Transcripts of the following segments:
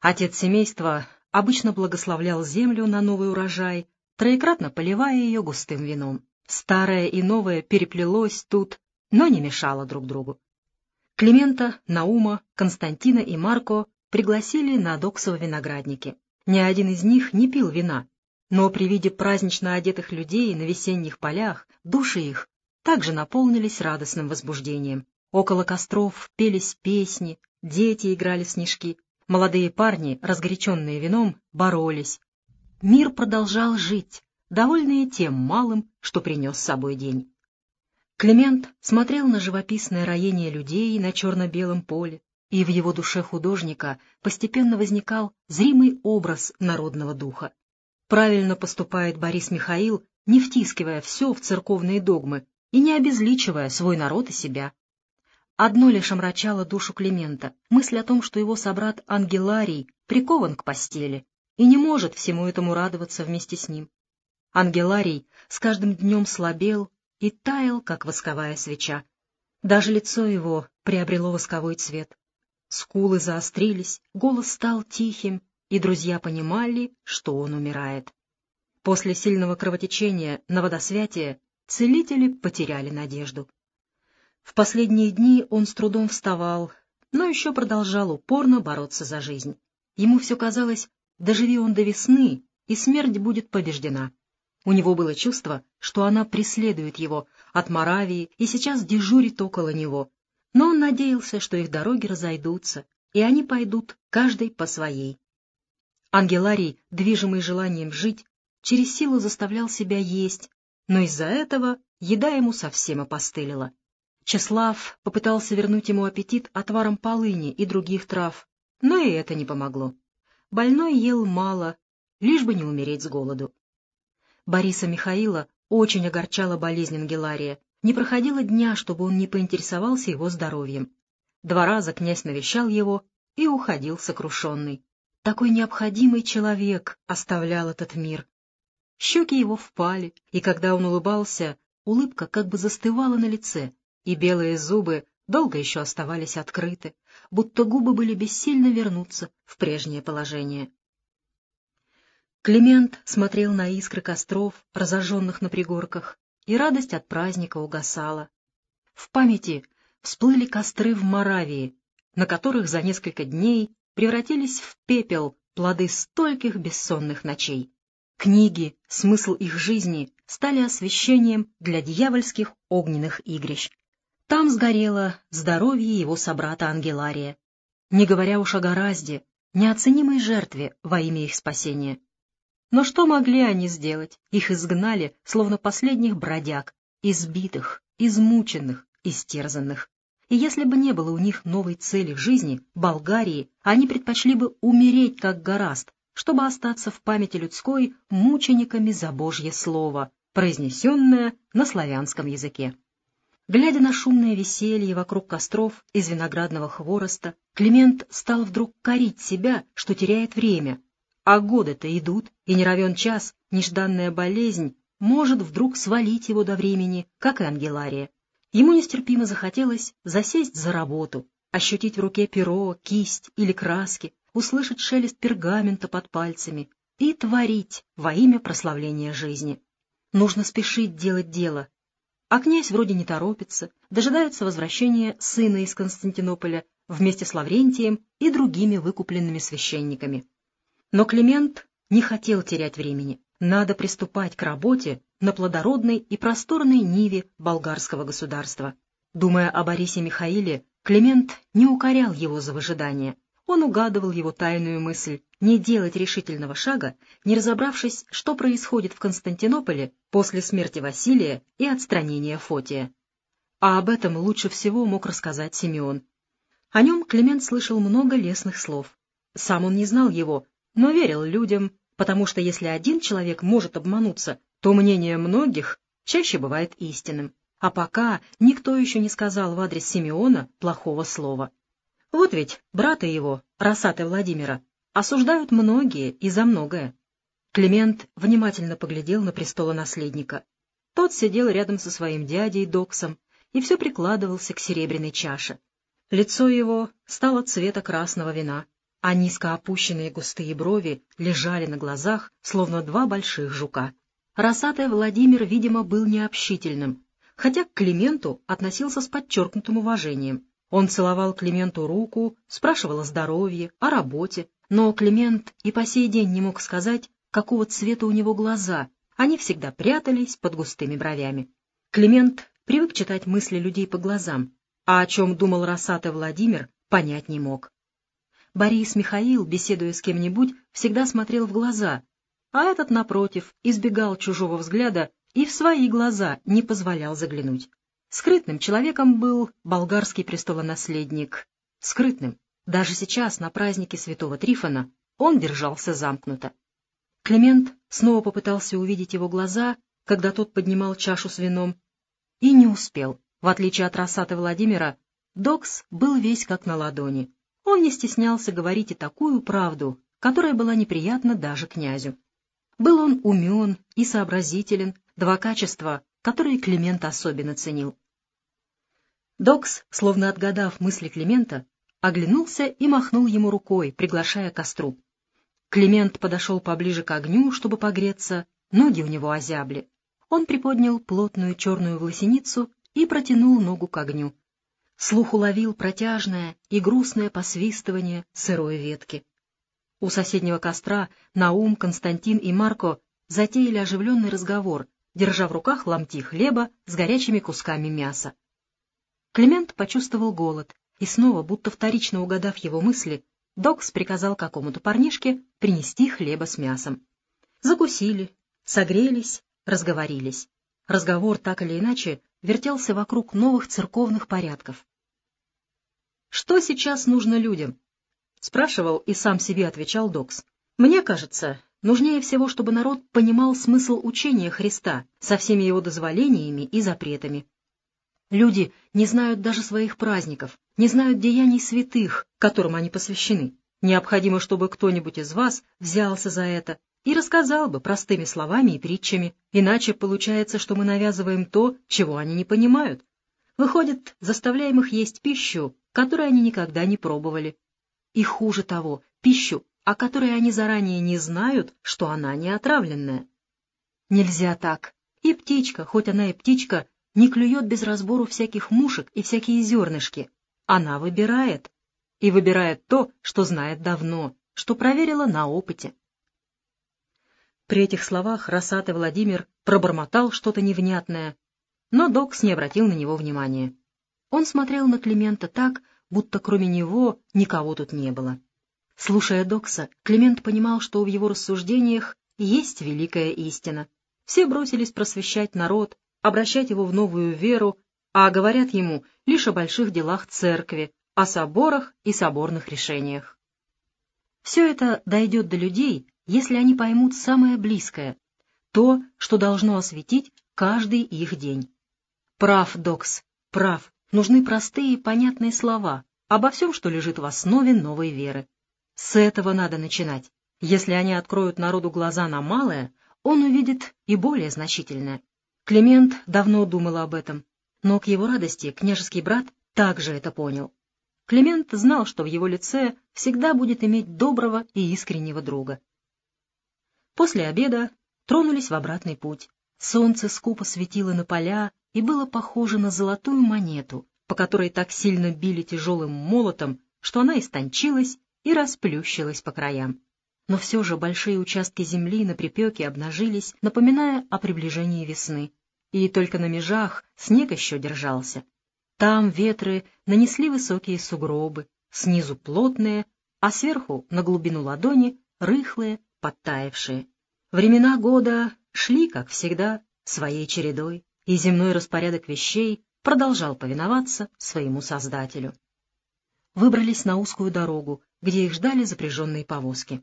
Отец семейства обычно благословлял землю на новый урожай, троекратно поливая ее густым вином. Старое и новое переплелось тут, но не мешало друг другу. Климента, Наума, Константина и Марко пригласили на Доксово виноградники. Ни один из них не пил вина, но при виде празднично одетых людей на весенних полях души их также наполнились радостным возбуждением. Около костров пелись песни, дети играли в снежки, молодые парни, разгоряченные вином, боролись. Мир продолжал жить, довольные тем малым, что принес с собой день. Климент смотрел на живописное роение людей на черно-белом поле, и в его душе художника постепенно возникал зримый образ народного духа. Правильно поступает Борис Михаил, не втискивая все в церковные догмы и не обезличивая свой народ и себя. Одно лишь омрачало душу Климента — мысль о том, что его собрат Ангеларий прикован к постели и не может всему этому радоваться вместе с ним. Ангеларий с каждым днем слабел и таял, как восковая свеча. Даже лицо его приобрело восковой цвет. Скулы заострились, голос стал тихим, и друзья понимали, что он умирает. После сильного кровотечения на водосвятие целители потеряли надежду. В последние дни он с трудом вставал, но еще продолжал упорно бороться за жизнь. Ему все казалось, доживи он до весны, и смерть будет побеждена. У него было чувство, что она преследует его от Моравии и сейчас дежурит около него. Но он надеялся, что их дороги разойдутся, и они пойдут каждый по своей. Ангеларий, движимый желанием жить, через силу заставлял себя есть, но из-за этого еда ему совсем опостылила. Чеслав попытался вернуть ему аппетит отваром полыни и других трав, но и это не помогло. Больной ел мало, лишь бы не умереть с голоду. Бориса Михаила очень огорчала болезнь Ангелария. Не проходило дня, чтобы он не поинтересовался его здоровьем. Два раза князь навещал его и уходил сокрушенный. Такой необходимый человек оставлял этот мир. Щеки его впали, и когда он улыбался, улыбка как бы застывала на лице, и белые зубы долго еще оставались открыты, будто губы были бессильно вернуться в прежнее положение. Климент смотрел на искры костров, разожженных на пригорках, и радость от праздника угасала. В памяти всплыли костры в Моравии, на которых за несколько дней превратились в пепел плоды стольких бессонных ночей. Книги, смысл их жизни стали освещением для дьявольских огненных игрищ. Там сгорело здоровье его собрата Ангелария, не говоря уж о гораздо, неоценимой жертве во имя их спасения. Но что могли они сделать? Их изгнали, словно последних бродяг, избитых, измученных, истерзанных. И если бы не было у них новой цели в жизни, Болгарии, они предпочли бы умереть, как гораст, чтобы остаться в памяти людской мучениками за Божье Слово, произнесенное на славянском языке. Глядя на шумное веселье вокруг костров из виноградного хвороста, Климент стал вдруг корить себя, что теряет время, а годы-то идут, и не равен час, нежданная болезнь может вдруг свалить его до времени, как и Ангелария. Ему нестерпимо захотелось засесть за работу, ощутить в руке перо, кисть или краски, услышать шелест пергамента под пальцами и творить во имя прославления жизни. Нужно спешить делать дело. А князь вроде не торопится, дожидается возвращения сына из Константинополя вместе с Лаврентием и другими выкупленными священниками. Но Климент не хотел терять времени. Надо приступать к работе на плодородной и просторной ниве болгарского государства. Думая о Борисе Михаиле, Климент не укорял его за выжидание. Он угадывал его тайную мысль не делать решительного шага, не разобравшись, что происходит в Константинополе после смерти Василия и отстранения Фотия. А об этом лучше всего мог рассказать Симеон. О нем Климент слышал много лестных слов. Сам он не знал его, но верил людям, потому что если один человек может обмануться, то мнение многих чаще бывает истинным. А пока никто еще не сказал в адрес Симеона плохого слова. Вот ведь брата его, Росата Владимира, осуждают многие и за многое. Климент внимательно поглядел на престолонаследника. Тот сидел рядом со своим дядей Доксом и все прикладывался к серебряной чаше. Лицо его стало цвета красного вина, а низко опущенные густые брови лежали на глазах, словно два больших жука. Росатый Владимир, видимо, был необщительным, хотя к Клименту относился с подчеркнутым уважением. Он целовал Клименту руку, спрашивал о здоровье, о работе, но Климент и по сей день не мог сказать, какого цвета у него глаза, они всегда прятались под густыми бровями. Климент привык читать мысли людей по глазам, а о чем думал Росатый Владимир, понять не мог. Борис Михаил, беседуя с кем-нибудь, всегда смотрел в глаза, а этот, напротив, избегал чужого взгляда и в свои глаза не позволял заглянуть. Скрытным человеком был болгарский престолонаследник. Скрытным. Даже сейчас, на празднике святого Трифона, он держался замкнуто. Климент снова попытался увидеть его глаза, когда тот поднимал чашу с вином, и не успел. В отличие от Рассата Владимира, Докс был весь как на ладони. Он не стеснялся говорить и такую правду, которая была неприятна даже князю. Был он умен и сообразителен, два качества, которые Климент особенно ценил. Докс, словно отгадав мысли Климента, оглянулся и махнул ему рукой, приглашая к костру. Климент подошел поближе к огню, чтобы погреться, ноги у него озябли. Он приподнял плотную черную власеницу и протянул ногу к огню. Слух уловил протяжное и грустное посвистывание сырой ветки. У соседнего костра Наум, Константин и Марко затеяли оживленный разговор, держа в руках ломти хлеба с горячими кусками мяса. Климент почувствовал голод, и снова, будто вторично угадав его мысли, Докс приказал какому-то парнишке принести хлеба с мясом. Закусили, согрелись, разговорились. Разговор так или иначе вертелся вокруг новых церковных порядков. Что сейчас нужно людям? — спрашивал и сам себе отвечал Докс. «Мне кажется, нужнее всего, чтобы народ понимал смысл учения Христа со всеми его дозволениями и запретами. Люди не знают даже своих праздников, не знают деяний святых, которым они посвящены. Необходимо, чтобы кто-нибудь из вас взялся за это и рассказал бы простыми словами и притчами, иначе получается, что мы навязываем то, чего они не понимают. Выходит, заставляем их есть пищу, которую они никогда не пробовали и хуже того, пищу, о которой они заранее не знают, что она не отравленная. Нельзя так. И птичка, хоть она и птичка, не клюет без разбору всяких мушек и всякие зернышки. Она выбирает. И выбирает то, что знает давно, что проверила на опыте. При этих словах Росатый Владимир пробормотал что-то невнятное, но Докс не обратил на него внимания. Он смотрел на Климента так, будто кроме него никого тут не было. Слушая Докса, Климент понимал, что в его рассуждениях есть великая истина. Все бросились просвещать народ, обращать его в новую веру, а говорят ему лишь о больших делах церкви, о соборах и соборных решениях. Все это дойдет до людей, если они поймут самое близкое, то, что должно осветить каждый их день. Прав, Докс, прав, Нужны простые и понятные слова обо всем, что лежит в основе новой веры. С этого надо начинать. Если они откроют народу глаза на малое, он увидит и более значительное. Климент давно думал об этом, но к его радости княжеский брат также это понял. Климент знал, что в его лице всегда будет иметь доброго и искреннего друга. После обеда тронулись в обратный путь. Солнце скупо светило на поля, и было похоже на золотую монету, по которой так сильно били тяжелым молотом, что она истончилась и расплющилась по краям. Но все же большие участки земли на припеке обнажились, напоминая о приближении весны. И только на межах снег еще держался. Там ветры нанесли высокие сугробы, снизу плотные, а сверху, на глубину ладони, рыхлые, подтаявшие. Времена года шли, как всегда, своей чередой и земной распорядок вещей продолжал повиноваться своему Создателю. Выбрались на узкую дорогу, где их ждали запряженные повозки.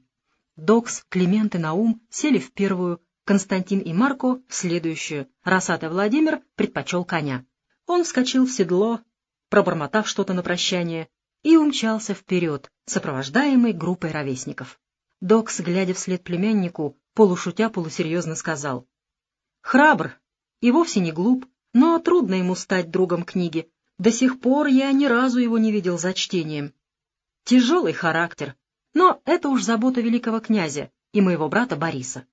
Докс, Климент и Наум сели в первую, Константин и Марко — в следующую. Росатый Владимир предпочел коня. Он вскочил в седло, пробормотав что-то на прощание, и умчался вперед, сопровождаемый группой ровесников. Докс, глядя вслед племяннику, полушутя полусерьезно сказал. — Храбр, и вовсе не глуп, но трудно ему стать другом книги. До сих пор я ни разу его не видел за чтением. Тяжелый характер, Но это уж забота великого князя и моего брата Бориса.